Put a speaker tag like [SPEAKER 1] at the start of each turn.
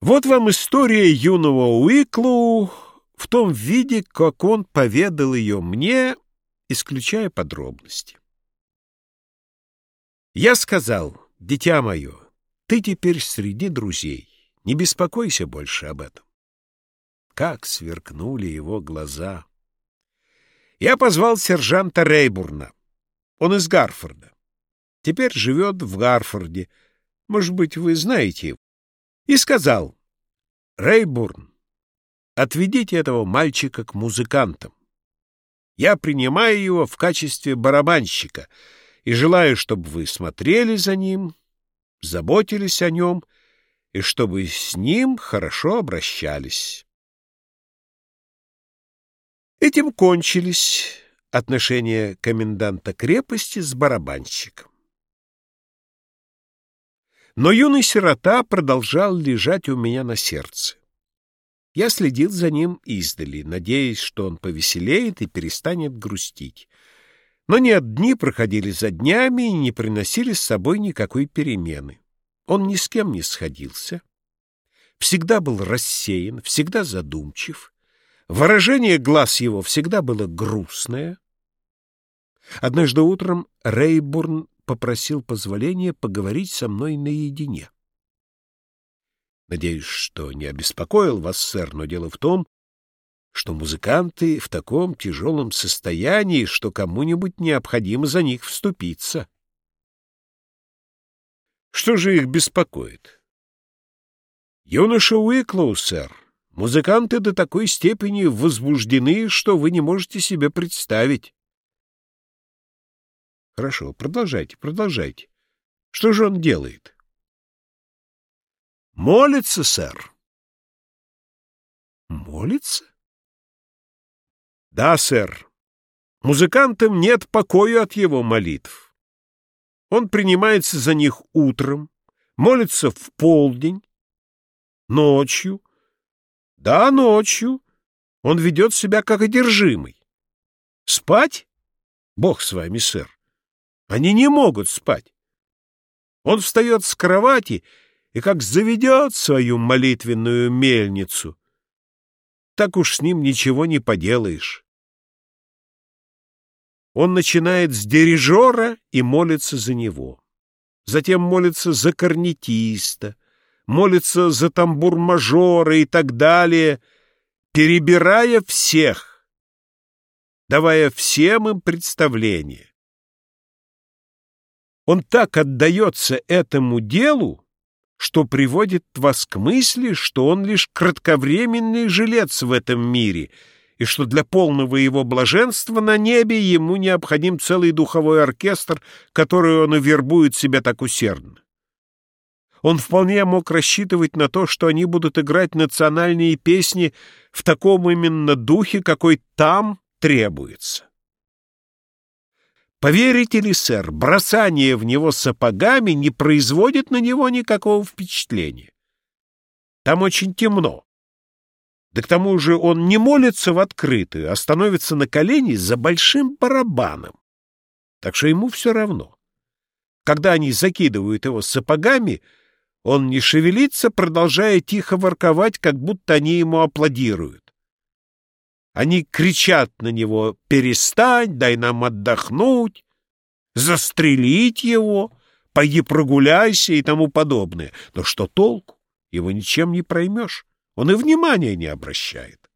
[SPEAKER 1] Вот вам история юного Уиклу в том виде, как он поведал ее мне, исключая подробности. Я сказал, дитя мое, ты теперь среди друзей, не беспокойся больше об этом. Как сверкнули его глаза! Я позвал сержанта Рейбурна. Он из Гарфорда. Теперь живет в Гарфорде. Может быть, вы знаете его. И сказал, Рейбурн, отведите этого мальчика к музыкантам. Я принимаю его в качестве барабанщика и желаю, чтобы вы смотрели за ним, заботились о нем и чтобы с ним хорошо обращались. Этим кончились отношения коменданта крепости с барабанщиком. Но юный сирота продолжал лежать у меня на сердце. Я следил за ним издали, надеясь, что он повеселеет и перестанет грустить. Но нет, дни проходили за днями и не приносили с собой никакой перемены. Он ни с кем не сходился, всегда был рассеян, всегда задумчив. Выражение глаз его всегда было грустное. Однажды утром Рейбурн попросил позволения поговорить со мной наедине. Надеюсь, что не обеспокоил вас, сэр, но дело в том, что музыканты в таком тяжелом состоянии, что кому-нибудь необходимо за них вступиться. Что же их беспокоит? Юноша Уиклоу, сэр, музыканты до такой степени возбуждены, что вы не можете себе представить. Хорошо, продолжайте, продолжайте. Что же он делает? Молится, сэр. Молится? Да, сэр. Музыкантам нет покоя от его молитв. Он принимается за них утром, молится в полдень, ночью. Да, ночью. Он ведет себя как одержимый. Спать? Бог с вами, сэр. Они не могут спать. Он встает с кровати и как заведет свою молитвенную мельницу, так уж с ним ничего не поделаешь. Он начинает с дирижера и молится за него. Затем молится за корнетиста, молится за тамбур-мажора и так далее, перебирая всех, давая всем им представление. Он так отдается этому делу, что приводит вас к мысли, что он лишь кратковременный жилец в этом мире, и что для полного его блаженства на небе ему необходим целый духовой оркестр, который он и вербует себя так усердно. Он вполне мог рассчитывать на то, что они будут играть национальные песни в таком именно духе, какой там требуется. Поверите ли, сэр, бросание в него сапогами не производит на него никакого впечатления. Там очень темно. Да к тому же он не молится в открытую, а становится на колени за большим барабаном. Так что ему все равно. Когда они закидывают его сапогами, он не шевелится, продолжая тихо ворковать, как будто они ему аплодируют. Они кричат на него «Перестань, дай нам отдохнуть», «Застрелить его», «Пойди прогуляйся» и тому подобное. Но что толку? Его ничем не проймешь. Он и внимания не обращает.